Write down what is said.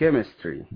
chemistry.